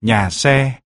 nhà xe.